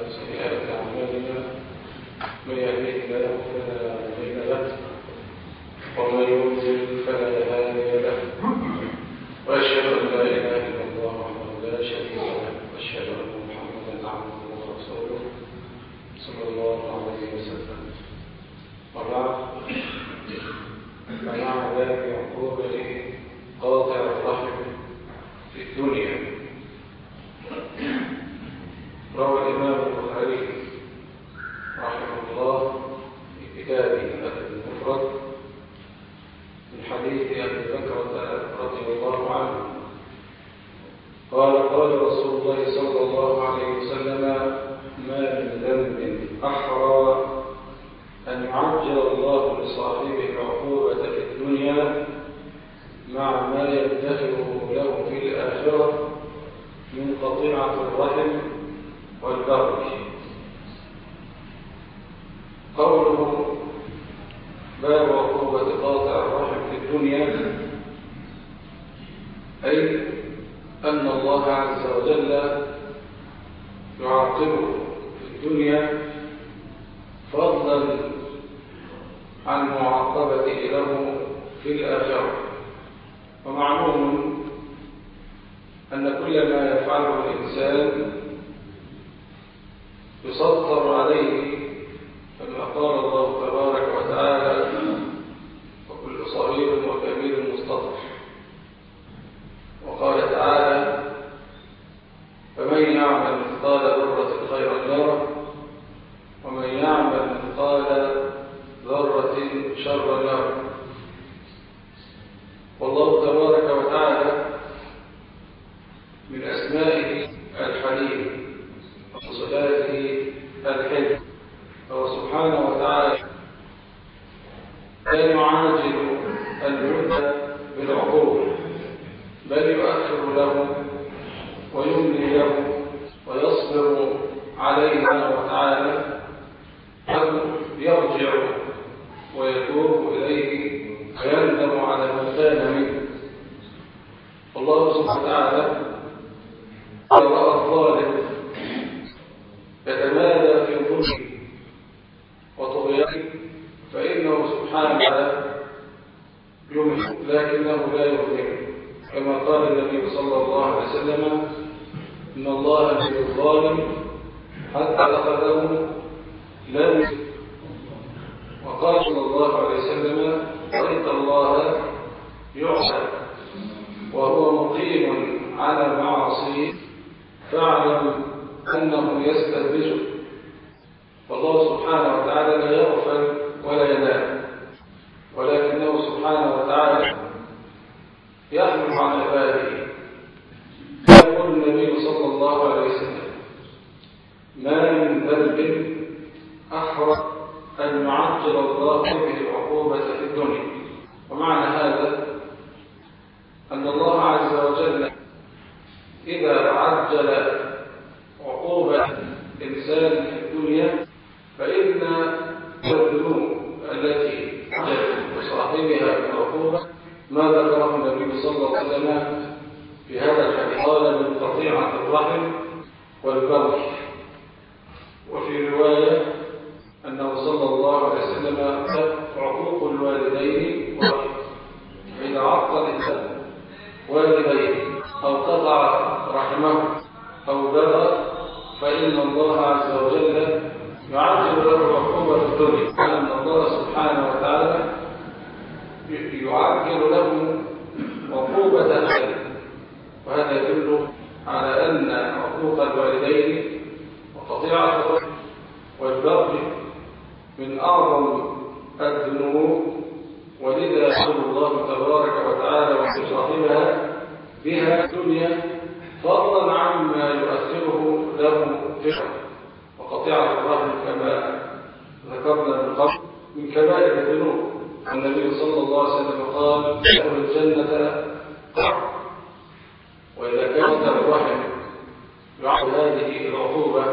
وسيئات أعمالنا من يهده الله فلا مضل له ومن يضلل فلا هادي له وأشهد أن لا إله إلا الله وحده لا شريك له وأشهد أن محمدا عبده ورسوله. صلى الله عليه وسلم وبعد فمع ذلك عقوبة قاطع الرحم في الدنيا روى الإمام البخاري رحمه الله في كتابه الأدب المفرد من حديث أبي بكرة رضي الله عنه. قال قال رسول الله صلى الله عليه وسلم ما من ذنب أحرى أن يعجل الله لصاحبه العقوبة في الدنيا مع ما يدخره له في الآخرة من قطيعة الرحم والبغي قوله باب عقوبة قاطع الرحم في الدنيا أي أن الله عز وجل يعاقبه في الدنيا فضلا عن معاقبته له في الآخرة. ومعلوم أن كل ما يفعله الإنسان يسطر عليه كما قال الله تبارك وتعالى وكل صغير وكبير مستطر وقال تعالى فمن يعمل مثقال ذرة خيرا يره ومن يعمل مثقال ذرة شرا يره والله تبارك وتعالى من أسمائه الحليم وصفاته الحلم. فهو سبحانه وتعالى لا يعاجل المدة بالعقول بل يؤخر له ويملي له ويصبر عليه وتعالى أو يرجع ويتوب إليه ويندم على ما كان منه والله سبحانه وتعالى رأى الظالم يتمادى في ظلمه وطغيانه فإنه سبحانه وتعالى يمحو لكنه لا يظلم كما قال النبي صلى الله عليه وسلم إن الله من الظالم حتى أخذه لا يسلم وقال صلى الله عليه وسلم رأيت الله يعصى وهو مقيم على معاصيه فاعلم أنه يستدرجه والله سبحانه وتعالى لا يغفل ولا ينام. ولكنه سبحانه وتعالى يحمل عن عباده. يقول النبي صلى الله عليه وسلم ما من ذنب أحرى أن يعجل الله به العقوبة في الدنيا. ومعنى هذا أن الله عز وجل إذا عجل عقوبة إنسان في الدنيا فإن الذنوب التي لصاحبها العقوبة ما ذكره النبي صلى الله عليه وسلم في هذا الحديث قال من قطيعة الرحم والبغي وفي رواية أنه صلى عليه وسلم عقوق الوالدين إذا عق الإنسان والديه أو قطع رحمه أو بغى فإن الله عز وجل يعجل له عقوبة الدنيا أن الله سبحانه وتعالى يعجل له عقوبة الآخرة وهذا يدل على أن عقوق الوالدين وقطيعة الرحم والبغي من أعظم الذنوب ولذا يقول الله تبارك وتعالى بها الدنيا فضلا عما يؤثره له فكرة. وقطيعة الرحم كما ذكرنا من قبل من كبائر الذنوب. النبي صلى الله عليه وسلم قال ادخل الجنة وإذا كانت الرحم يعطي هذه العقوبة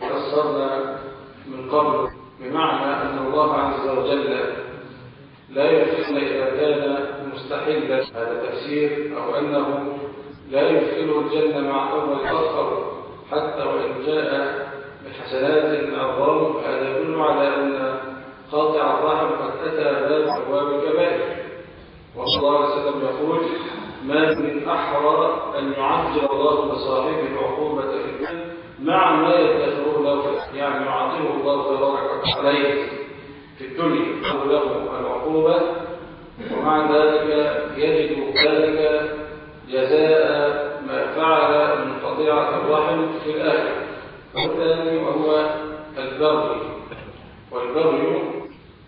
فسرنا من قبل بمعنى أن الله عز وجل لا يدخل إذا كان مستحلا هذا تفسير أو أنه لا يدخله الجنة مع أول آخر حتى وإن جاء بحسنات العظام هذا يدل على أن قاطع الرحم قد أتى باب أبواب الكبائر. وصلى الله عليه وسلم يقول ما من أحرى أن يعجل الله لصاحبه في الدنيا مع ما يدخره له يعني يعطيه الله تبارك عليه في الدنيا له العقوبة ومع ذلك يجد ذلك جزاء ما فعل من قطيعة الرحم في الآخرة. والثاني وهو البغي. والبغي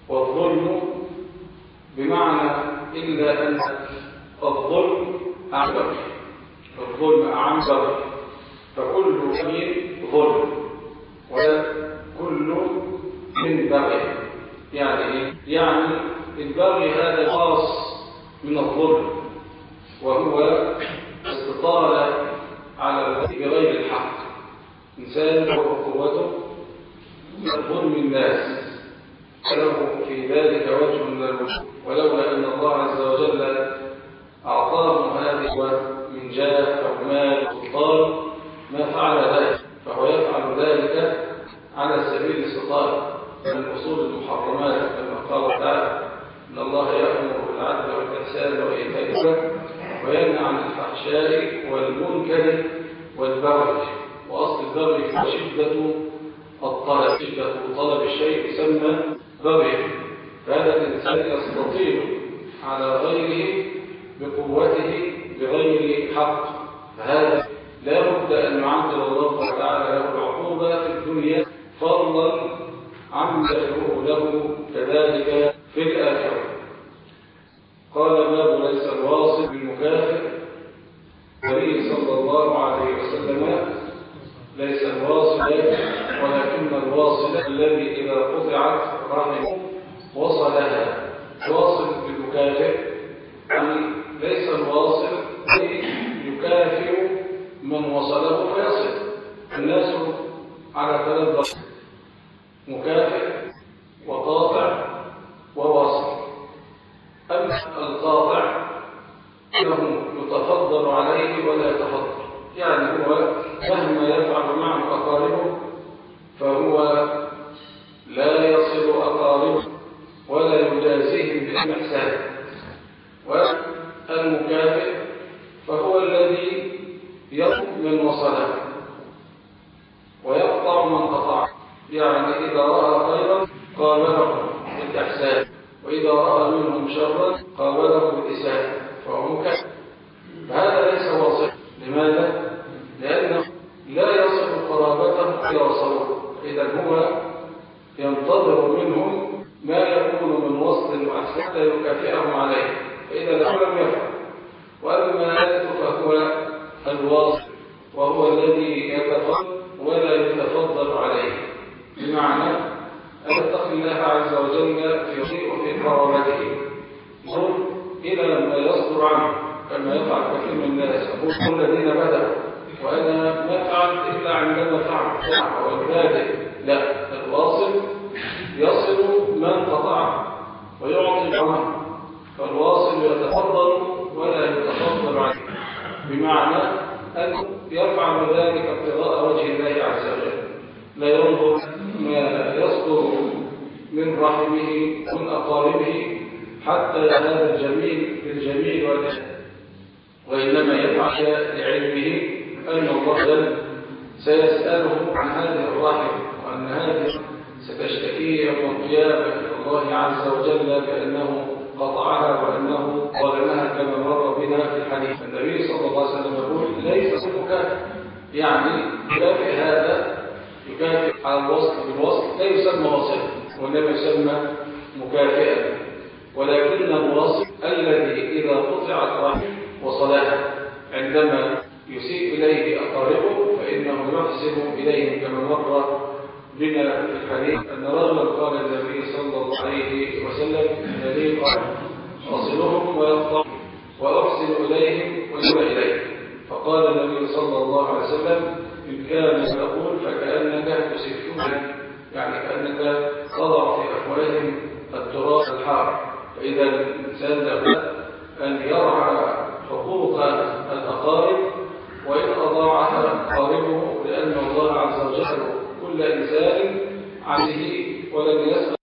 والظلم بمعنى إلا أن الظلم أعم بغي. الظلم أعم بغي. فكل بغي ظلم. وكل من بغي. يعني؟ يعني البغي هذا خاص من الظلم وهو استطالة على بغير الحق. إنسان وقوته ظلم الناس فله في ذلك وجه من الوجوه ولولا أن الله عز وجل أعطاه هذه من جاه أو مال سلطان ما فعل ذلك فهو يفعل ذلك على سبيل الاستطاعة من أصول المحرمات كما قال تعالى إن الله يأمر بالعدل والإحسان وإيتاء الزكاة وينهى عن الفحشاء والمنكر والبغي وأصل البغي هو شدة الطلب. شدة طلب الشيء يسمى بغي. فهذا الإنسان يستطيع على غيره بقوته بغير حق. فهذا لا بد أن يعدل الله تعالى له العقوبة في الدنيا فضلا عما يدعوه له. كذلك في الآخرة قال باب ليس الواصل بالمكافئ النبي صلى الله عليه وسلم ليس الواصل ولكن الواصل الذي إذا قطعت رحمه وصلها. واصل بالمكافئ يعني ليس الواصل يكافئ من وصله فيصل الناس على ثلاث مكافئ ولا يتفضل يعني هو مهما يفعل معه أقاربه فهو لا يصل أقاربه ولا يجازيهم بالإحسان. والمكافئ فهو الذي يطلب من وصله ويقطع من قطع. يعني إذا رأى خيرا قابله بالإحسان وإذا رأى منهم شرا قابله بالإساءة فهو مكافئ فهذا ليس واصل لماذا؟ لأنه لا يصل قرابته إلى وصله إذا هو ينتظر منهم ما يكون من وصل حتى يكافئهم عليه فإذا لم يفعل وأما ذلك فهو الواصل وهو الذي يتفضل ولا يتفضل عليه. بمعنى أن يتقي الله عز وجل في شيء وفي قرابته ظلم إلى ما يصدر عنه كما يفعل كثير من الناس. يقول الذين بدأوا وأنا ما فعلت إلا عندما فعل وإبادة لا الواصل يصل من قطع ويعطي عنه. فالواصل يتفضل ولا يتفضل عليه بمعنى أن ذلك ابتغاء وجه الله عز وجل. لا ينظر ما يصدر من رحمه من أقاربه حتى هذا الجميل بالجميل والجميل. وإنما يفعل لعلمه أن الله سيسأله عن هذه الرحم وأن هذه ستشتكي يوم القيامة إلى الله عز وجل بأنه قطعها وأنه ظلمها كما مر بنا في الحديث. النبي صلى الله عليه وسلم يقول ليس مكافئ يعني يكافئ هذا يكافئ على الوصل بالوصل لا يسمى وصلا وإنما يسمى مكافئا ولكن الوصل الذي إذا قطعت رحمه وصلها عندما يسيء إليه أقاربه فإنه يحسن إليهم كما مر بنا في الحديث أن رجلا قال النبي صلى الله عليه وسلم الذي قال أصلهم ويقطع وأحسن إليهم ويوم إليهم. فقال النبي صلى الله عليه وسلم إن كان يقول فكأنك تسفون يعني كأنك تضع في أفواههم التراب الحار. فإذا الإنسان لابد أن يرعى حقوق الأقارب وإن أضاعها أقاربه لأن الله عز وجل كل إنسان عن ولم يسأل